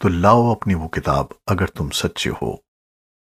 تو لاؤ اپنی وہ کتاب اگر تم سچے ہو۔